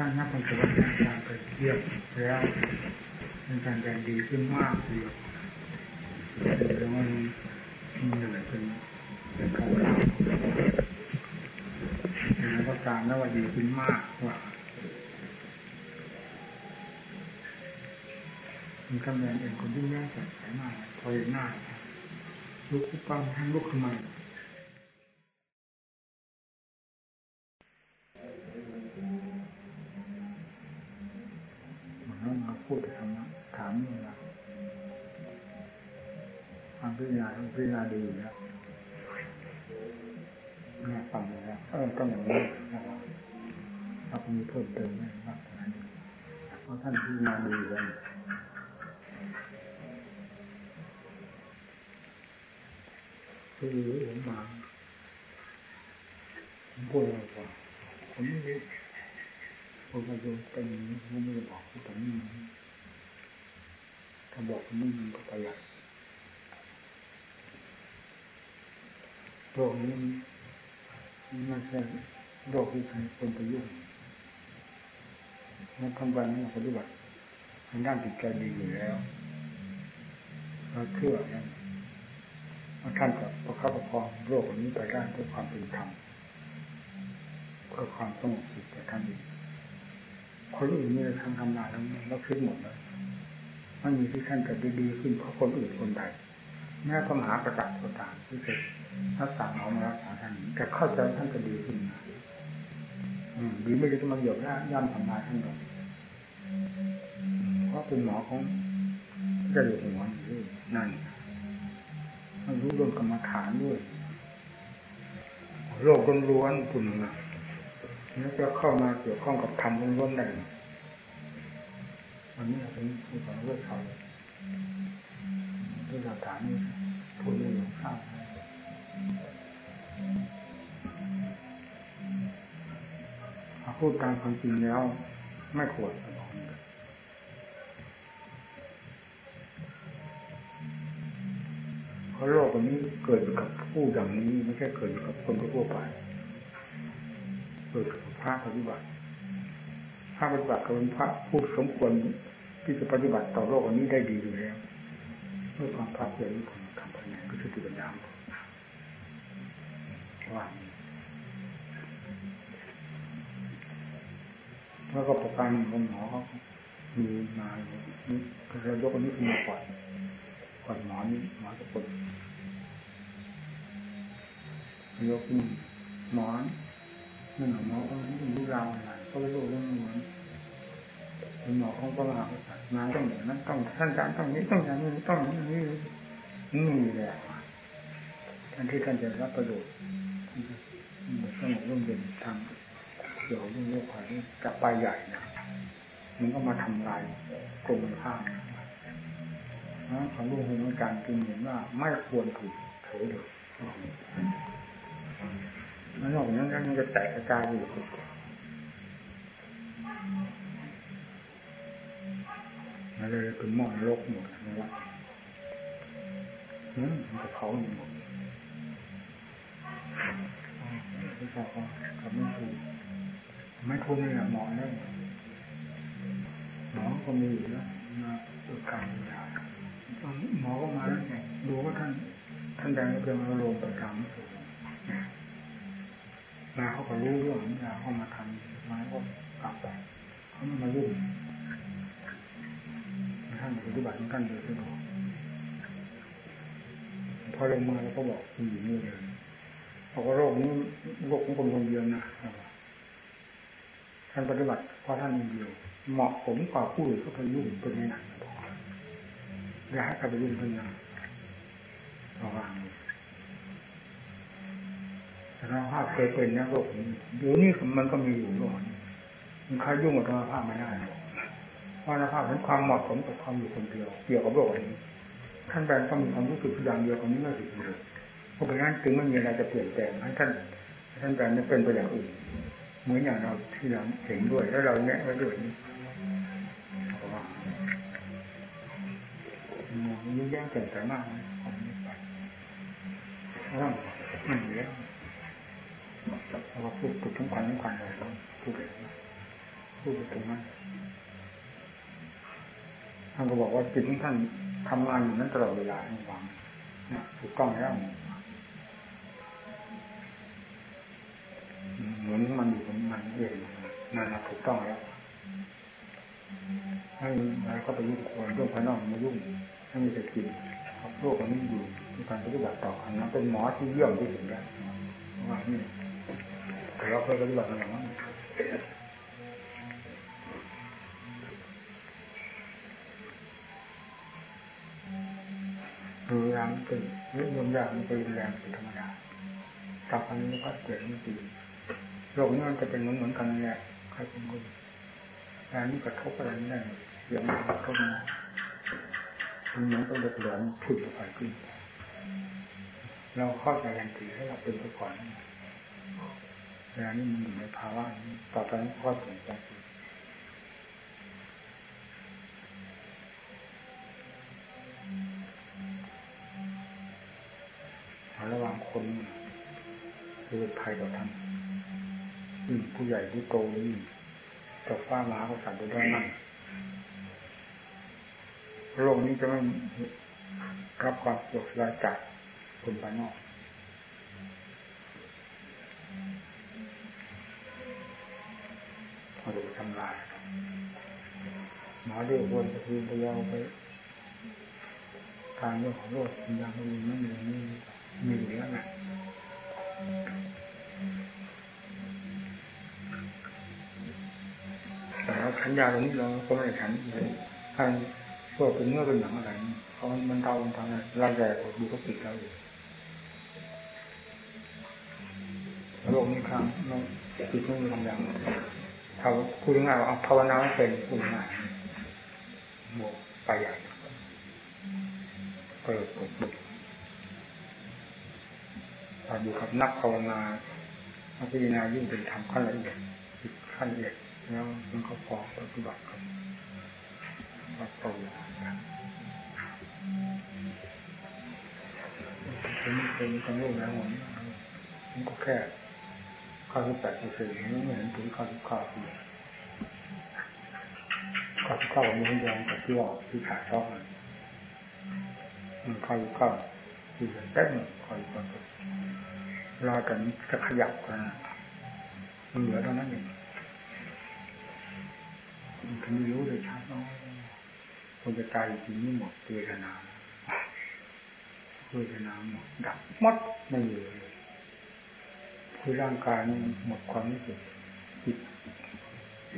ท่านนักปฏิบัติการไปเยี่ยมแล้วเป็นการแรงดีขึ้นมากเลยแล้วมันเหนื่อยเป็นเป็นคำรามแล้วก็การแล้วว่าดีขึ้นมากกว่ามันกำลังเองคนที่แย่สดใสมากพอเห็นหน้าลุกขึ้นปั้มทั้งลุกขึ้นมา มพิจารณาทำพิจารณาดีอยู่แล้วแม่ฟังอยู่แล้วเออก็อย่างนี้นะครับถ้ามีเพิ่มเติมไหมมากกว่านั้เพราะท่านพิจารณาดีเลยคือผมมาผมพูดอะไรกว่าผมไม่รู้ผมก็โยนเป็นผมไม่ได้บอกที่ตรงนี้ถ้าบอกตรงนี้มันก็ประหยัด โรคนี้มันไม่ใช่โรคที่ใครคนไปยุ่งนักทำวันนี้ปฏิบัติทางด้านจิตใจดีอยู่แล้วเราเชื่อนะว่าท่านจะประคับประคองโรคนี้ไปได้ด้วยความเป็นธรรมเพื่อความสงบจิตแต่ท่านเองคนอื่นมีทางทำงานแล้วเราคิดหมดเลยไม่มีที่ท่านจะดีๆขึ้นเพราะคนอื่นคนใด แม้พระมหากษัตริย์ก็ตามที่เคยรักษาเอามารักษาท่านแต่เข้าใจท่านจะดีขึ้นมาดีไม่ได้จะมาเหยียบย่ำทำลายท่านหรอกเพราะเป็นหมอของจะอยู่หัวอยู่นั่นมันรู้เรื่องกรรมฐานด้วยโลกล้วนๆคุณนะแล้วจะเข้ามาเกี่ยวข้องกับธรรมล้วนๆได้วันนี้เราเป็นผู้สอนเรื่องเขา ด้วยหลักฐานนี้พูดเรื่องข้าวพูดตามความจริงแล้ว ไม่ควรบอกเพราะโลกนี้เกิดกับผู้อย่างนี้ไม่ใช่เกิดกับคนทั่วไปเกิดกับพระปฏิบัติพระปฏิบัติก็เป็นพระผู้สมควรที่จะปฏิบัติต่อโลกอันนี้ได้ดีอยู่แล้ว เมื่อความภาคเพียรของคำพันธ์ก็คือติปัญญาว่าแล้วก็ประการของหมอเขามีมาเรายกอันนี้ขึ้นมาก่อนก่อนหมอนี้หมอจะกดยกขึ้นหมอนนั่นหมอเขารู้ราวอะไรก็ไม่รู้เรื่องหมอน เป็นหมอของพระมหากษัตริย์มาต้องอย่างนั้นต้องท่านการต้องนี้ต้องอย่างนี้ต้องอย่างนี้นี่แหละท่านที่ท่านจะรับประโยชน์สงบร่มเย็นทางเกี่ยวเรื่องโลกขายกับไปใหญ่นะมันก็มาทำลายกรมข้ามนะของลูกเหตุการจึงเห็นว่าไม่ควรถูกเผยเลยแล้วนอกจากนั้นมันจะแตกกระจายอยู่ มันเลยเป็นหม้อโลกหมดนะว่าอืมมันจะเผาหมดไม่พอกับไม่ถูกไม่ถูกนี่แหละหมอเนี่ยหมอก็มีอยู่แล้วมาอุดการยาหมอก็มาแล้วไงดูว่าท่านท่านแดงเพียงเราลงประจำมาเขาก็รู้เรื่องนี้เขามาทำมาก็กลับไปเขาไม่มายุ่ง ท่านปฏิบัติท่านเดียวที่บอกพอลงมาแล้วก็บอกคุณอยู่นี่เลยบอกว่าโรคนี้โรคของคนคนเดียวนะท่านปฏิบัติเพราะท่านคนเดียว เหมาะผมกว่าผู้อื่นก็ไปยุ่งเป็นไงนะอย่าให้กับไปยุ่งเป็นยังระวังแต่เราภาพเคยเป็นนะโรคนี้เดี๋ยวนี้มันก็มีอยู่โรคมันใครยุ่งกับธรรมภาพไม่ได้หรอก เพราะธรรมภาพเป็นความเหมาะสมกับความอยู่คนเดียวเกี่ยวกับโรคนี้ท่านแบงต้องมีความรู้สึกอย่างเดียวคนนี้ไม่ผิดเลยเพราะฉะนั้นถึงไม่มีอะไรจะเปลี่ยนแปลงให้ท่านท่านแบงไม่เป็นไปอย่างอื่นเหมือนอย่างเราที่เราเห็นด้วยแล้วเราแนะไว้ด้วยนี่ว่ามันยุ่งยากเกินไปมากนะผมไม่ไปเพราะว่าไม่มีแล้วเราพูดพูดทุกวันทุกวันเลยพูดเลยพูดตรงนั้น ท่านก็บอกว่าจิตของท่านทำงานอยู่นั้นตลอดเวลาในวังนะถูกต้องแล้วเหมือนมันอยู่มันเองนั่นนะถูกต้องแล้วให้แล้วก็ไปยุ่งคนเรื่องภายนอกมายุ่งให้มีแต่กินโลกมันอยู่ในการปฏิบัติต่อกันนะเป็นหมอที่เยี่ยมที่สุดแล้วว่านี่แต่เราเคยปฏิบัติมาแล้ว ดูแรงเป็นนิยมยากมันเป็นแรงเป็นธรรมดาต่อไปนี้ก็เกิดไม่ดีโลกนี้มันจะเป็นเหมือนเหมือนกันแหละใครเป็นคนแรงนี้กระทบอะไรไม่ได้เสียงกระทบมามันเหมือนกับเด็กหลอนพุ่งไปขึ้น เราเข้าใจทันทีให้เราเป็นไปก่อนเวลานี้มันอยู่ในภาวะนี้ต่อไปนี้ก็เปลี่ยนใจ ระหว่างคนคือภัยต่อท่านผู้ใหญ่ผู้โตนี่ตกฟ้ามาก็สั่นไปด้วยนั่นโลกนี้จะไม่รับความสะดวกสบายจากคนภายนอกพอดูทำลายหมาเรียกวนจะคือพยาวไปการเรื่องของโลกยังมีไม่มี นี่มีแล้วนะแต่เราขันยาตรงนี้เราก็ไม่ได้ขันเลยท่านพวกเป็นเนื้อเป็นหนังอะไรเพราะมันเทามันทำอะไรรายใหญ่กว่าดูก็ติดเราอยู่โลกนี้ครั้งเราติดไม่มีทำอย่างเขาพูดง่ายว่าภาวนาไม่เป็นพูดง่ายบวกไปใหญ่เปิดเปิดบุกพ อยู่กับนักภาวนาพิจารณายิ่งเป็นธรรมขั้นละเอียดขั้นละเอียดแล้วมันก็พอปฏิบัติกันก็โตเป็นเป็นคนโลกแล้วผมันมันก็แค่ข้าวสิบแปดเปอร์เซ็นต์มันไม่เห็นถึงข้าสิบเก้าเลยข้าสิบเก้ามันยังกับที่ว่าที่ขาดช่องมันข้าสิบเก้าที่จะเต้นคอยคอย รอกันจะขยับกันมันเหลือเท่านั้นเองมันไม่รู้เลยชัดน้อยคนจะตายจริงนี่หมดเวทนาเวทนาหมดดับหมดไม่เหลือเลยคือร่างกายนี่หมดความรู้สึกจิต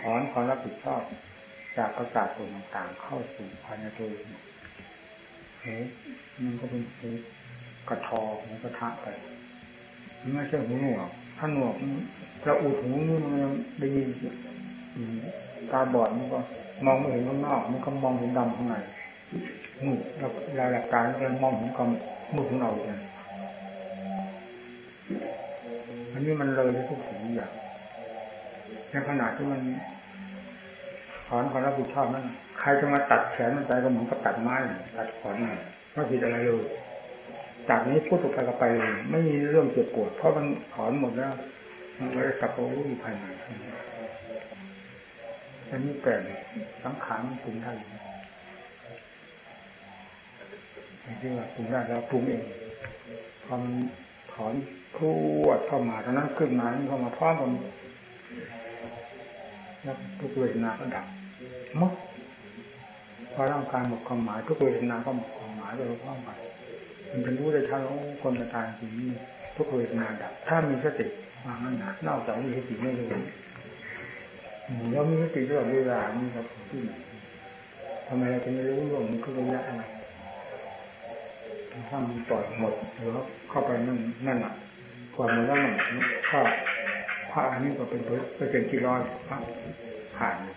ถอนความรับผิดชอบจากประสาทส่วนต่างๆเข้าสู่ภายในตัวเฮ้มันก็เป็นกระทอมันกระทะไป ไม่ใช่หูหนวกถ้าหนวกเราอุดหูนี่มันได้ยินตาบอดมันก็มองไม่เห็นข้างนอก มันก็มองเห็นดำข้างในมืดเราเราหลักการเรามองเห็นความมืดของเราเองอันนี้มันเลยทุกสิ่งอย่างในขณะที่มันถอนความรับผิดชอบนั้นใครจะมาตัดแขนมันไปก็เหมือนกับตัดไม้ตัดขอนมันไม่ผิดอะไรเลย จากนี้พูดไปก็ไปเลยไม่มีเรื่องเจ็บปวด เพราะมันถอนหมดแล้ว มันไม่ได้กลับไปรู้ภายในอันนี้แปลงสังขารปรุงได้ที่ว่าปรุงได้แล้วปรุงเองความถอนพรวดเข้ามาตอนนั้นขึ้นมาเข้ามาพร้อมกันแล้วทุกเวทนาก็ดับมดพอร่างกายหมดความหมายทุกเวทนาก็หมดความหมายโดยพร้อมกัน มันเป็นรู้ได้ทั้งคนจะตายจริงนี่ทุกเวทนาดับ ถ้ามีสติมางั้นนะนอกจากมีสติไม่เลยแล้วมีสติตลอดเวลานี่ครับที่ไหนทำไมเราจะไม่รู้เรื่องมันคือระยะอะไรถ้ามันปล่อยหมดหรือเข้าไปนั่นนั่นอะความมันแล้วมันก็พระอันนี้ก็เป็นเปอร์เซ็นต์ที่ร้อยพระผ่านนี่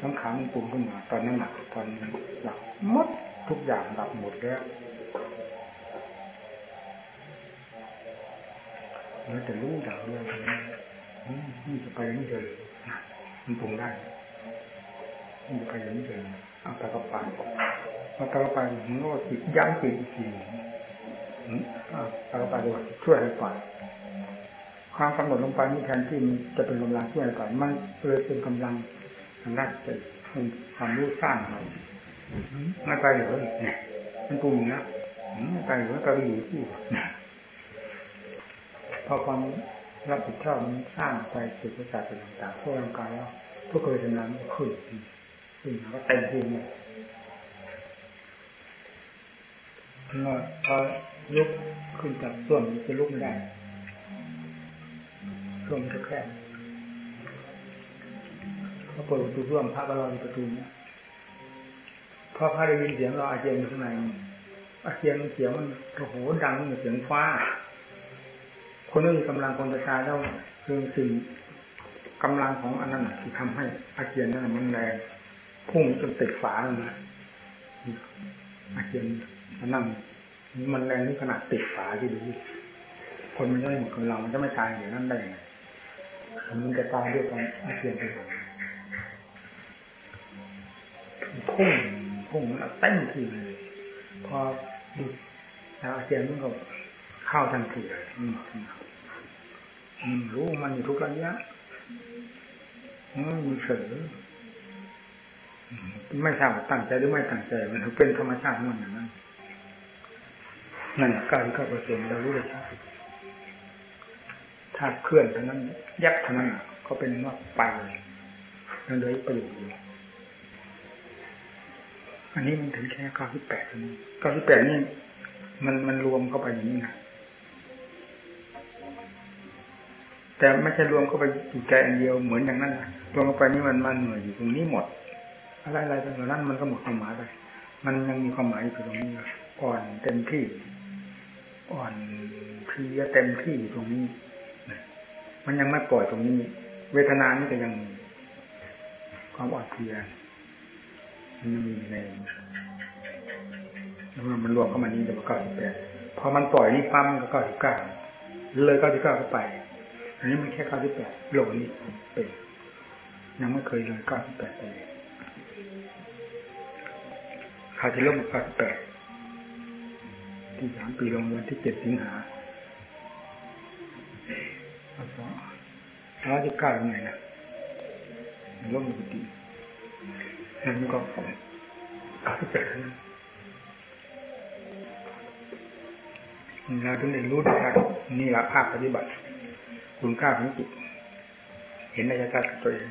ทั้งขามันปุ่มขึ้นมาตอนนั้นหนักตอนหลับหมดทุกอย่างหลับหมดแล้วแล้วแต่รู้อย่างเดียวนี่จะไปนี่เลยมันปรุงได้นี่จะไปอย่างนี้เลยเอาตะกบไปเอาตะกบไปมันก็จิตย้ายจิตอีกทีตะกบไปด้วยช่วยให้ไปความกำหนดลงไปนี่แทนที่มันจะเป็นกำลังที่อะไรก่อนมันเลยเป็นกำลังางด้านจิตความรู้สร้างเราไม่ไปเหรอนี่ยมันปรุงนะไม่ไปเหรอก็อยู่ที่พอความรับผิดชอบมันสร้างไปจิตประสาทต่างๆพวกร่างกายแล้วพวกเคยทำงานขึ้นขึ้นก็เต็มที่เลยพอลุกขึ้นจากส่วนจะลุกไม่ได้ช่วงแคบ เขาเปิดประตูร่วมพระก็รออยู่ประตูเนี้พอพระได้ยินเสียงเราอาเจียนอยู่ข้างในอาเจียนเสียงมันโอ้โหดังเหมือนเสียงฟ้า คนนี้มีกำลังคนจะตายแล้วคือสิ่งกำลังของอันนั้นที่ทำให้อาเจียนนั้นมันแรงพุ่งจนติดฝาเลยนะอาเจียนมันนั่งมันแรงที่ขนาดติดฝาที่ดูคนมันจะไม่หมดกำลังมันจะไม่ตายอย่างนั้นได้ไงมันจะตายด้วยการอาเจียนไปหมด พุ่งพุ่งเต้นทีเลยพอดูแล้วอาเจียนมันก็เข้าทันทีเลยรู้มันอยู่ทุกระยะมันมีเสือไม่ทราบตั้งใจหรือไม่ตั้งใจ มันเป็นธรรมชาติมันอย่างนั้นนั่นกาสิบเก้าเปอร์เซ็นต์เรารู้เลยชัดถ้าเคลื่อนเท่านั้น ยับเท่านั้นก็เป็นว่าไปเลยนั่นเลยประโยชน์ อันนี้มันถึงแค่เก้าสิบแปดนี้เก้าสิบแปดนี่มันมันรวมเข้าไปอย่างนี้นะแต่ไม่ใช่รวมเข้าไปจิตใจอันเดียวเหมือนอย่างนั้นนะรวมเข้าไปนี่มันมันหนื่อยอยู่ตรงนี้หมด อะไรอะไรตรงนั้นมันก็หมดความหมายไปมันยังมีความหมายอยู่ตรงนี้อ่อนเต็มที่ อ่อนเพลียเต็มที่อยู่ตรงนี้มันยังไม่ปล่อยตรงนี้ เวทนานี่ก็ยังความอ่อนเพลีย มันยังมีในแล้วมันรวมเข้ามานี้เดี๋ยวก็เก้าสิบแปดพอมันปล่อยนี่ปั๊มก็เก้าสิบเก้าเลยเก้าสิบเก้าก็ไป อันนี้มันแค่เก้าสิบแปดโหลนี่เป็นยังไม่เคยเลยเก้าสิบแปดเลยคาที่ลบเก้าสิบแปดที่สามปีลงวันที่เจ็ดสิงหาแล้วก็ร้อยสิบเก้ายังไงนะลบปกติ นั่นก็เก้าสิบแปดนั้นเราถึงได้รู้ได้นี่แหละภาคปฏิบัติ คุณค่าของจิตเห็นในยชัดตัวเอง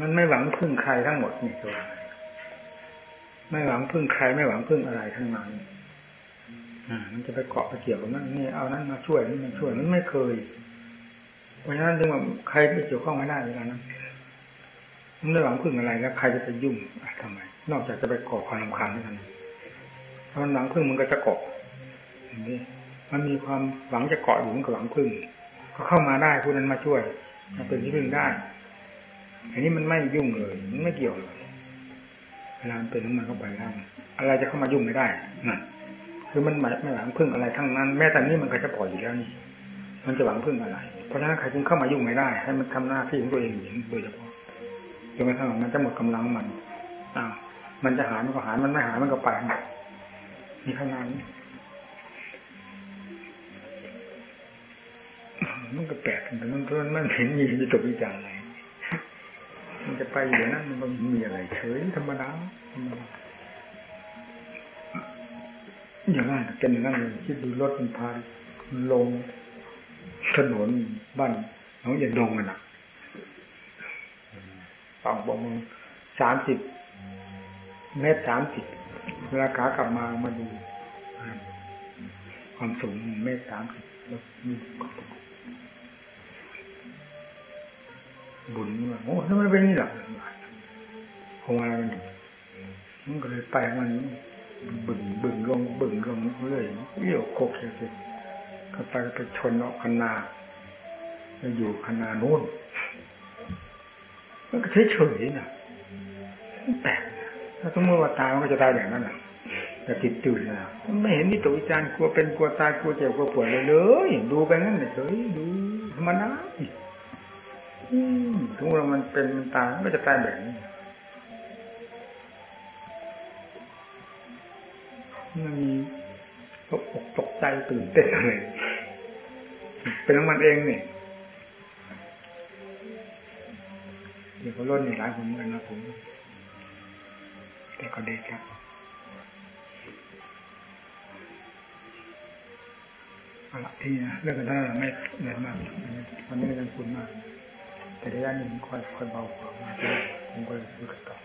มันไม่หวังพึ่งใครทั้งหมดนี่ตัวไม่หวังพึ่งใครไม่หวังพึ่งอะไรทั้งนั้นอ่ามันจะไปเกาะไปเกี่ยวกับนั่นนี่เอานั้นมาช่วยนี่มันช่วยมันไม่เคย เพราะฉะนั้นจึงว่าใครไม่เกี่ยวข้องไม่ได้เวลานั้นมัน ไม่หวังพึ่งอะไรแล้วใครจะไปยุ่งทำไม นอกจากจะไปเกาะความรำคาญเท่านั้นถ้ามันหวังพึ่งมันก็จะเกาะอย่างนี้มันมีความหวังจะเกาะอยู่มันก็หวังพึ่ง ก็เข้ามาได้ผู้นั้นมาช่วยมาเป็นที่พึ่งได้ อันนี้มันไม่ยุ่งเลยมันไม่เกี่ยวเลยเวลาเป็นมันเข้าไปแล้วอะไรจะเข้ามายุ่งไม่ได้นั่นคือมันไม่หวังพึ่งอะไรทั้งนั้น แม้แต่นี้มันก็จะปล่อยอยู่แล้วนี่ มันจะหวังพึ่งอะไร เพราะฉะนั้นใครจึงเข้ามายุ่งไม่ได้ ให้มันทำหน้าที่ของตัวเองอย่างโดยเฉพาะ จนกระทั่งมันจะหมดกำลังมันอ้าวมันจะหายมันก็หายมันไม่หายมันก็ไปมีขนาดนี้มันก็แปลกแต่มันมันมันเห็นมีมีตกวิจารอะไร มันจะไปอย่างนั้นมันก็มีอะไรเฉยธรรมดาอย่างนั้นเป็นอย่างนั้นเลยคิดดูรถมันพาลงถนนบ้านน้องอย่าดงกันนะ ฝั่งบอกมึงสามสิบเมตรสามสิบเวลาขากลับมามาดู ความสูงเมตรสามสิบแล้วมีบุญว่าโอ้ทำไมเป็นนี่ล่ะคงอะไรมันมันก็เลยไปมันบึ่งบึ่งลงบึ่งลงเรื่อยเลี้ยวโคกเสียก็ไปไปชนเอาคนาอยู่คนาโน้น มันก็เฉยๆนะแปลกถ้าสมมติว่าตายมันก็จะตายอย่างนั้นนะแต่ติดตื่นนะไม่เห็นนี่ตัววิจารณ์กลัวเป็นกลัวตายกลัวเจ็บกลัวปวดเลยเลยดูไปงั้นเฉยดูธรรมดาถึงเรามันเป็นมันตายไม่จะตายแบบนี้มันมีตกอกตกใจตื่นเต้นเลยเป็นของมันเองนี่ย วเขาล้นในี่หลายคนเหมือนกันนะผม แต่ก็เด็กครับเอาละที่นะเรื่องกันได้ไม่เหนื่อยมากวันนี้เรื่องคุณมาก แต่ระยะนี้คอยคอยเบากว่ามาผมก็เลยพูดกันต่อ